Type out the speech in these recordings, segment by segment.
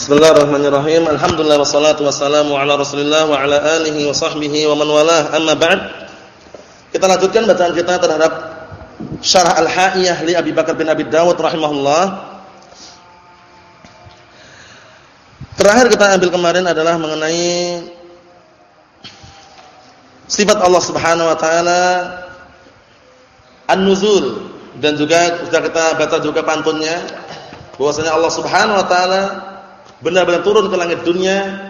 Bismillahirrahmanirrahim. Alhamdulillah wassalatu wassalamu ala Rasulillah wa ala alihi wa sahbihi wa man walah. Amma ba'd. Kita lanjutkan bacaan kita terhadap Syarah Al-Ha'iyah li Abi Bakar bin Abi Dawud rahimahullah. Terakhir kita ambil kemarin adalah mengenai sifat Allah Subhanahu wa taala An-Nuzul dan juga sudah kita baca juga pantunnya bahwasanya Allah Subhanahu wa taala benar-benar turun ke langit dunia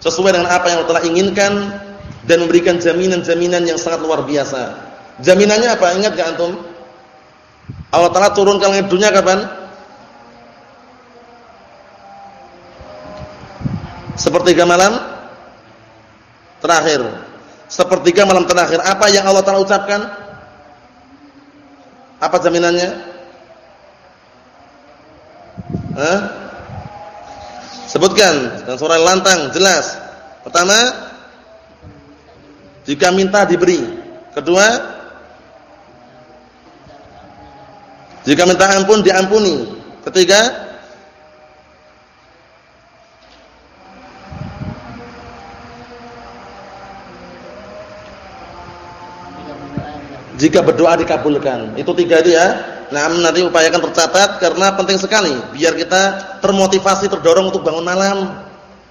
sesuai dengan apa yang Allah telah inginkan dan memberikan jaminan-jaminan yang sangat luar biasa. Jaminannya apa? Ingat enggak antum? Allah Taala turun ke langit dunia kapan? Sepertiga malam terakhir. Sepertiga malam terakhir. Apa yang Allah Taala ucapkan? Apa jaminannya? Hah? Sebutkan dan suara lantang jelas. Pertama, jika minta diberi. Kedua, jika minta ampun diampuni. Ketiga, jika berdoa dikabulkan. Itu tiga itu ya. Nah, nanti upayakan tercatat karena penting sekali biar kita termotivasi, terdorong untuk bangun malam.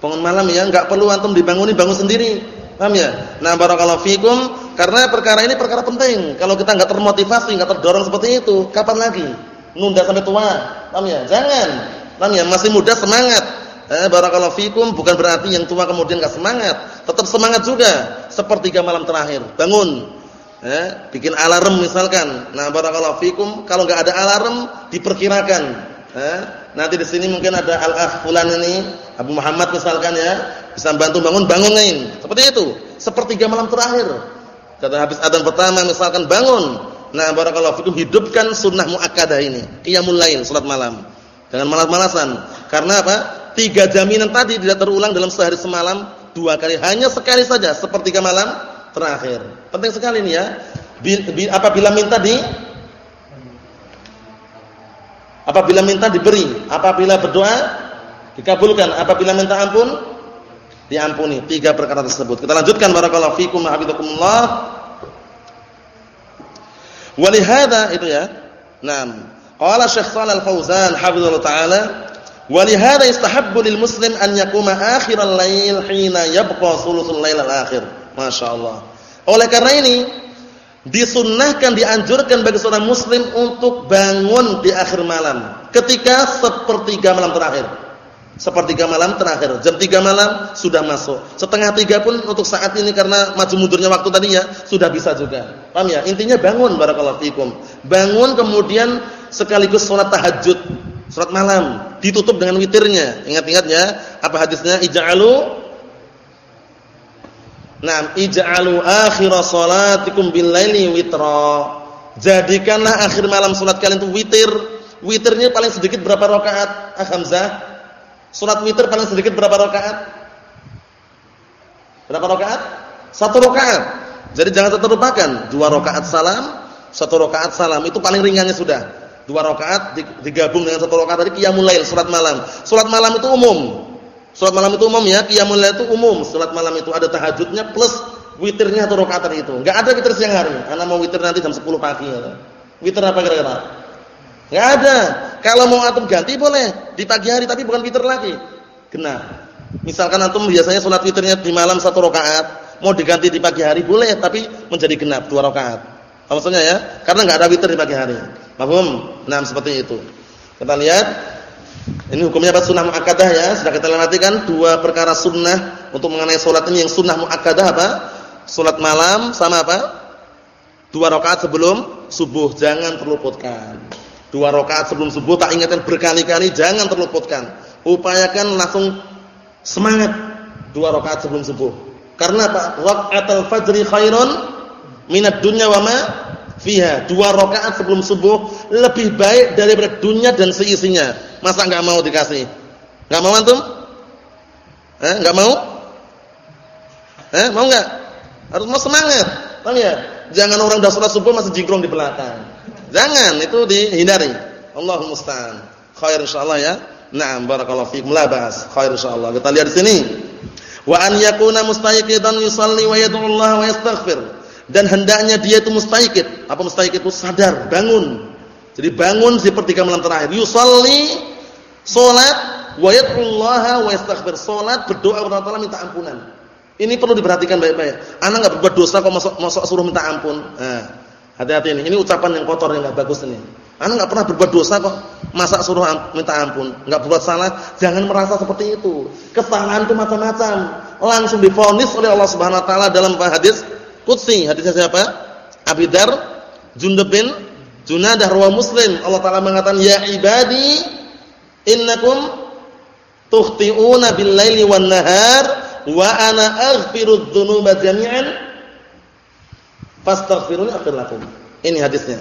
Bangun malam ya, enggak perlu antum dibangunin, bangun sendiri. Paham ya? Nah, barakallahu fikum karena perkara ini perkara penting. Kalau kita enggak termotivasi, enggak terdorong seperti itu, kapan lagi? Nunda sampai tua. Paham ya? Jangan. Paham ya? Masih muda semangat. Eh, barakallahu fikum bukan berarti yang tua kemudian enggak semangat. Tetap semangat juga. Sepertiga malam terakhir. Bangun eh, bikin alarm misalkan. Nah, barakallahu fikum, kalau enggak ada alarm diperkirakan. Eh, nanti di sini mungkin ada al-akh fulan ini, Abu Muhammad misalkan ya, bisa bantu bangun, bangunin. Seperti itu. Sepertiga malam terakhir. Kata habis adzan pertama misalkan bangun. Nah, barakallahu fikum hidupkan sunnah muakkadah ini, qiyamul lail, salat malam. Jangan malas-malasan. Karena apa? Tiga jaminan tadi tidak terulang dalam sehari semalam, dua kali, hanya sekali saja sepertiga malam terakhir. Penting sekali ini ya. Apabila minta di Apabila minta diberi, apabila berdoa dikabulkan, apabila minta ampun diampuni. Tiga perkara tersebut. Kita lanjutkan barakallahu fikum wa hafizakumullah. Walihada itu ya. Naam. Qala Syekh Shalal Fauzan hafizallahu taala Walihada istahabbu lil muslim an yakuma akhiral lail hina yabqa sulusul lail al akhir. Masya Allah. Oleh karena ini disunnahkan dianjurkan bagi seorang muslim untuk bangun di akhir malam ketika sepertiga malam terakhir. Sepertiga malam terakhir, jam tiga malam sudah masuk. Setengah tiga pun untuk saat ini karena maju mundurnya waktu tadinya sudah bisa juga. Paham ya? Intinya bangun barakallahu fikum. Bangun kemudian sekaligus sholat tahajud, sholat malam, ditutup dengan witirnya. Ingat-ingat ya, apa hadisnya? Ij'alu Naam, ij'alu akhir salatikum bil-laili witra. Jadikanlah akhir malam salat kalian itu witir. Witirnya paling sedikit berapa rakaat? Ah Hamzah. Salat witir paling sedikit berapa rakaat? Berapa rakaat? Satu rakaat. Jadi jangan terlupakan, dua rakaat salam, satu rakaat salam itu paling ringannya sudah. Dua rakaat digabung dengan satu rakaat tadi qiyamul lail, salat malam. Salat malam itu umum. Salat malam itu umum ya, qiyamul lail itu umum. Salat malam itu ada tahajudnya plus witirnya atau rakaat itu. Enggak ada witir siang hari. Karena mau witir nanti jam 10 pagi ya. Witir apa kira-kira? Enggak ada. Kalau mau antum ganti boleh di pagi hari tapi bukan witir lagi. Genap. Misalkan antum biasanya salat witirnya di malam satu rakaat, mau diganti di pagi hari boleh tapi menjadi genap dua rakaat. Maksudnya ya? Karena enggak ada witir di pagi hari. Paham? Nah, seperti itu. Kita lihat ini hukumnya apa sunnah muakkadah ya. Sudah kita lewati kan dua perkara sunnah untuk mengenai salat ini yang sunnah muakkadah apa? Salat malam sama apa? Dua rakaat sebelum subuh jangan terluputkan. Dua rakaat sebelum subuh tak ingatkan berkali-kali jangan terluputkan. Upayakan langsung semangat dua rakaat sebelum subuh. Karena apa? Rakaatul fajri khairun minad dunya wa ma fiha. Dua rakaat sebelum subuh lebih baik daripada dunia dan seisinya Masa enggak mau dikasih? Enggak mau antum? Eh, enggak mau? Eh, mau enggak? Harus mau semangat. Paham ya? Jangan orang udah salat subuh masih jingkrong di belakang. Jangan, itu dihindari. Allahumma musta'an. Khair insyaallah ya. Naam barakallahu fiikum la ba'as. Khair insyaallah. Kita lihat di sini. Wa an yakuna mustayqidan yusalli wa yad'u Allah wa yastaghfir. Dan hendaknya dia itu mustayqid. Apa mustayqid itu? Sadar, bangun. Jadi bangun seperti malam terakhir. Yusalli salat wa yad'u Allah wa yastaghfir. Salat berdoa kepada Allah minta ampunan. Ini perlu diperhatikan baik-baik. Anak enggak berbuat dosa kok masuk masuk suruh minta ampun. Nah, hati-hati ini. Ini ucapan yang kotor yang enggak bagus ini. Anak enggak pernah berbuat dosa kok masa suruh minta ampun, enggak berbuat salah, jangan merasa seperti itu. Kesalahan itu macam-macam. Langsung difonis oleh Allah Subhanahu wa taala dalam hadis qudsi. Hadisnya siapa? Abi Dar, Jundub bin Junadah rawi Muslim. Allah taala mengatakan, "Ya ibadi, innakum tukhti'una bil-laili wan-nahar wa ana aghfiru dzunuba jami'an fastaghfiruni aghfir lakum." Ini hadisnya.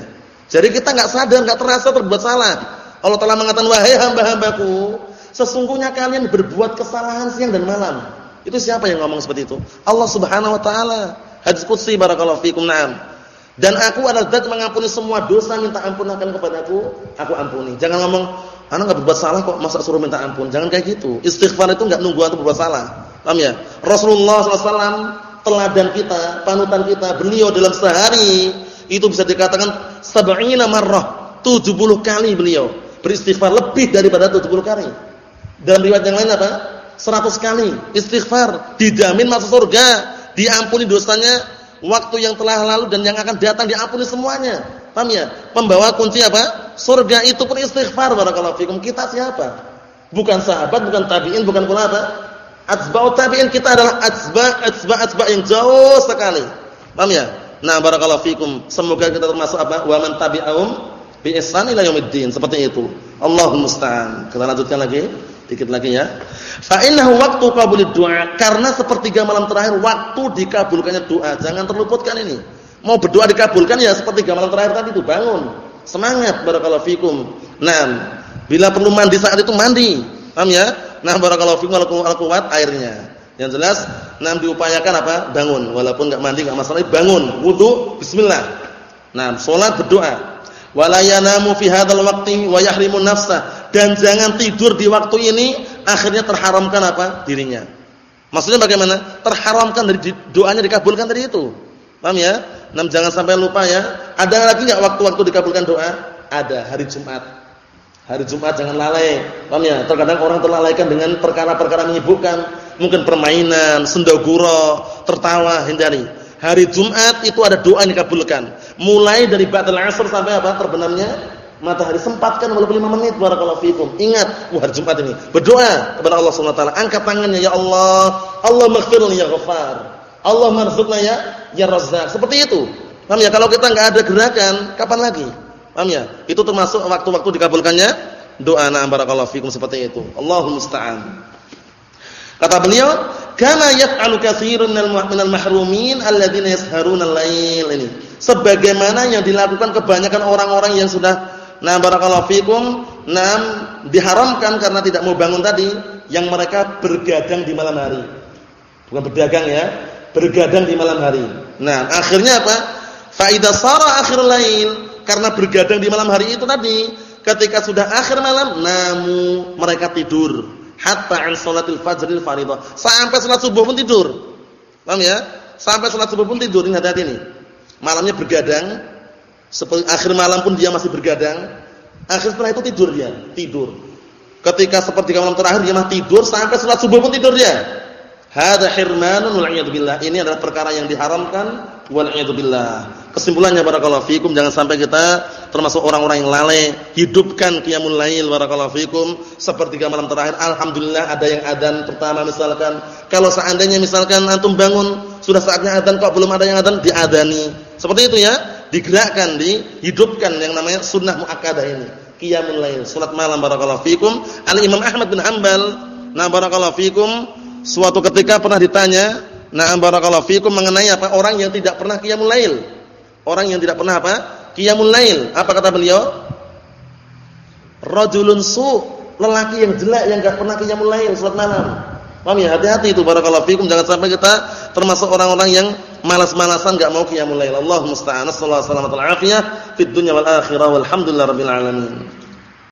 Jadi kita nggak sadar, nggak terasa terbuat salah. Allah Taala mengatakan wahai hamba-hambaku, sesungguhnya kalian berbuat kesalahan siang dan malam. Itu siapa yang ngomong seperti itu? Allah Subhanahu wa taala. Hadis qudsi barakallahu fikum na'am. Dan aku adalah zat mengampuni semua dosa, minta ampun akan kepadaku, aku ampuni. Jangan ngomong, anak nggak berbuat salah kok, masa suruh minta ampun. Jangan kayak gitu. Istighfar itu nggak nunggu antum berbuat salah. Paham ya? Rasulullah SAW teladan kita, panutan kita, beliau dalam sehari itu bisa dikatakan sab'ina marrah, 70 kali beliau beristighfar lebih daripada 70 kali. Dalam riwayat yang lain apa? 100 kali istighfar, dijamin masuk surga, diampuni dosanya waktu yang telah lalu dan yang akan datang diampuni semuanya. Paham ya? Pembawa kunci apa? Surga itu pun istighfar barakallahu fikum. Kita siapa? Bukan sahabat, bukan tabi'in, bukan pula apa? Atsba'ut tabi'in kita adalah atsba' atsba' atsba' yang jauh sekali. Paham ya? Nah, barakallahu fikum. Semoga kita termasuk apa? Wa man tabi'ahum bi ihsan ila yaumiddin. Seperti itu. Allahumma musta'an. Kita lanjutkan lagi. Dikit lagi ya. Fa innahu waqtu qabulid du'a. Karena sepertiga malam terakhir waktu dikabulkannya doa. Jangan terluputkan ini. Mau berdoa dikabulkan ya sepertiga malam terakhir tadi itu bangun. Semangat barakallahu fikum. Nah, bila perlu mandi saat itu mandi. Paham ya? Nah, barakallahu fikum al kuat airnya. Yang jelas nah diupayakan apa? Bangun. Walaupun enggak mandi enggak masalah, bangun, wudu, bismillah. Nah, salat berdoa. Wala yanamu fi hadzal waqti wa yahrimu nafsa dan jangan tidur di waktu ini akhirnya terharamkan apa? dirinya. Maksudnya bagaimana? Terharamkan dari doanya dikabulkan tadi itu. Paham ya? Nah, jangan sampai lupa ya. Ada lagi enggak waktu-waktu dikabulkan doa? Ada, hari Jumat. Hari Jumat jangan lalai. Paham ya? Terkadang orang terlalaikan dengan perkara-perkara menyibukkan mungkin permainan, sendagura, tertawa, hindari. Hari Jumat itu ada doa yang dikabulkan. Mulai dari ba'dal asr sampai apa? Terbenamnya matahari sempatkan walaupun 5 menit barakallahu fikum. Ingat, wah hari Jumat ini. Berdoa kepada Allah Subhanahu wa taala. Angkat tangannya ya Allah, Allah maghfirli ya Ghaffar. Allah marzuqna ya ya Razzaq. Seperti itu. Paham ya? Kalau kita enggak ada gerakan, kapan lagi? Paham ya? Itu termasuk waktu-waktu dikabulkannya doa na barakallahu fikum seperti itu. Allahumma musta'an. Kata beliau, "Kama yaf'alu katsirun minal mahrumin alladziina yasharuna al-lail." Ini sebagaimana yang dilakukan kebanyakan orang-orang yang sudah nah barakallahu fikum, nam diharamkan karena tidak mau bangun tadi, yang mereka bergadang di malam hari. Bukan berdagang ya, bergadang di malam hari. Nah, akhirnya apa? Fa idza sara akhirul lail, karena bergadang di malam hari itu tadi, ketika sudah akhir malam, namu mereka tidur hatta an salatil fajril fardhah. Sampai salat subuh pun tidur. Paham ya? Sampai salat subuh pun tidur. Ini hati-hati nih. Malamnya bergadang, seperti akhir malam pun dia masih bergadang. Akhir setelah itu tidur dia, tidur. Ketika seperti malam terakhir dia masih tidur sampai salat subuh pun tidur dia. Hadza hirmanun wal. Ini adalah perkara yang diharamkan wal billah. Kesimpulannya barakallahu fikum jangan sampai kita termasuk orang-orang yang lalai hidupkan qiyamul lail barakallahu fikum sepertiga malam terakhir alhamdulillah ada yang adzan pertama misalkan kalau seandainya misalkan antum bangun sudah saatnya adzan kok belum ada yang adzan diadani seperti itu ya digerakkan dihidupkan yang namanya sunnah muakkadah ini qiyamul lail salat malam barakallahu fikum al Imam Ahmad bin Hanbal nah barakallahu fikum suatu ketika pernah ditanya nah barakallahu fikum mengenai apa orang yang tidak pernah qiyamul lail Orang yang tidak pernah apa? Qiyamul lail. Apa kata beliau? Rajulun su, lelaki yang jelek yang enggak pernah qiyamul lail salat malam. Paham ya? Hati-hati itu barakallahu fikum jangan sampai kita termasuk orang-orang yang malas-malasan enggak mau qiyamul lail. Allahumma musta'an. Sallallahu alaihi wasallam fid dunya wal akhirah walhamdulillahirabbil alamin.